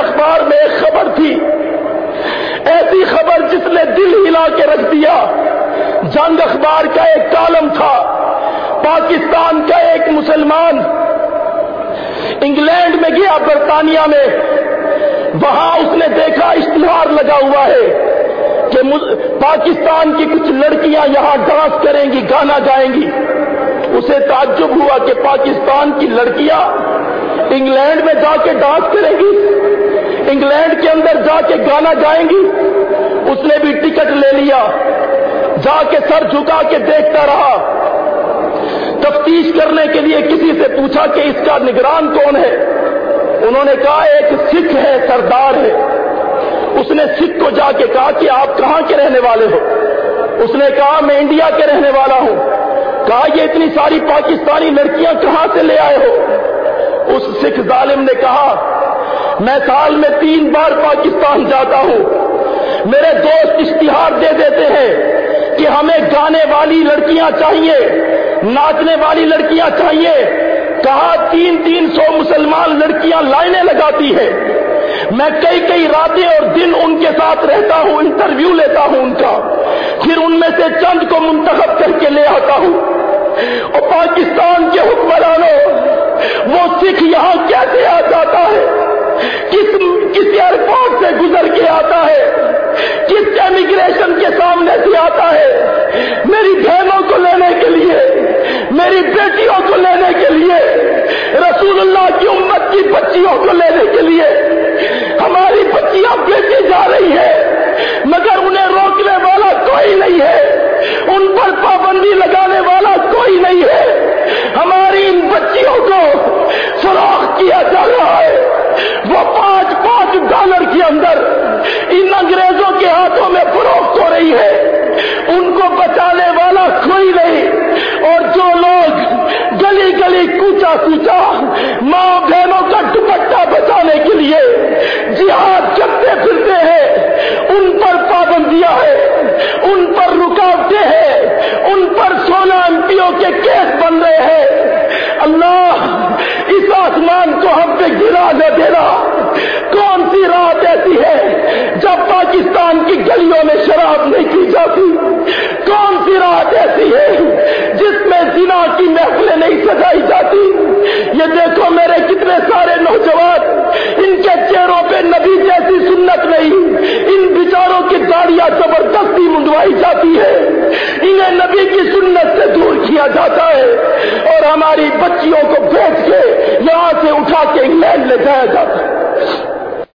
اخبار میں ایک خبر تھی۔ ایسی خبر جس نے دل ہلا کے رکھ دیا۔ جنگ اخبار کا ایک کالم تھا۔ پاکستان کا ایک مسلمان۔ انگلینڈ میں گیا، برطانیہ میں۔ وہاں اس نے دیکھا، اشتہار لگا ہوا ہے کہ پاکستان کی کچھ لڑکیاں یہاں ڈانس کریں گی، گانا گائیں گی۔ اسے تعجب ہوا کہ پاکستان کی لڑکیاں انگلینڈ میں جا کے ڈانس کریں گی۔ انگلینڈ کے اندر جا کے گانا گائیں گی، اس نے بھی ٹکٹ لے لیا۔ جا کے سر جھکا کے دیکھتا رہا۔ تفتیش کرنے کے لیے کسی سے پوچھا کہ اس کا نگران کون ہے؟ انہوں نے کہا، ایک سکھ ہے، سردار ہے۔ اس نے سکھ کو جا کے کہا کہ آپ کہاں کے رہنے والے ہو؟ اس نے کہا، میں انڈیا کے رہنے والا ہوں۔ کہا، یہ اتنی ساری پاکستانی لڑکیاں کہاں سے لے آئے ہو؟ اس سکھ ظالم نے کہا میں سال میں تین بار پاکستان جاتا ہوں۔ میرے دوست اشتہار دے دیتے ہیں کہ ہمیں گانے والی لڑکیاں چاہیے، ناچنے والی لڑکیاں چاہیے۔ کہا تین تین سو مسلمان لڑکیاں لائنیں لگاتی ہے میں کئی کئی راتیں اور دن ان کے ساتھ رہتا ہوں، انٹرویو لیتا ہوں ان کا۔ پھر ان میں سے چند کو منتخب کر کے لے آتا ہوں۔ اور پاکستان کے حکمرانوں، وہ سکھ یہاں کیسے آ جاتا ہے؟ کس کس ایئرپورٹ سے گزر کے آتا ہے کس امیگریشن کے سامنے سے آتا ہے۔ میری بہنوں کو لینے کے لیے، میری بیٹیوں کو لینے کے لیے، رسول اللہ کی امت کی بچیوں کو لینے کے لیے۔ ہماری بچیاں بیٹی جا رہی ہے مگر انہیں روکنے والا کوئی نہیں ہے۔ ان پر ماں بہنوں کا دوپٹہ بچانے کے لیے جہاد کرتے پھرتے ہیں۔ ان پر پابندیاں ہیں، ان پر رکاوٹیں ہیں، ان پر سولہ ایم پیوں کے کیس بن رہے ہیں۔ اللہ، اس آسمان کو ہم پہ گرا نہ دینا۔ کون سی رات ایسی ہے جب پاکستان کی گلیوں میں شراب نہیں کی جاتی؟ زبردستی جاتی ہے۔ انہیں نبی کی سنت سے دور کیا جاتا ہے اور ہماری بچیوں کو بیچ کے یہاں سے اٹھا کے انگلینڈ لے جایا جاتا ہے۔